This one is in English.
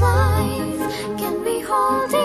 life? Can we hold?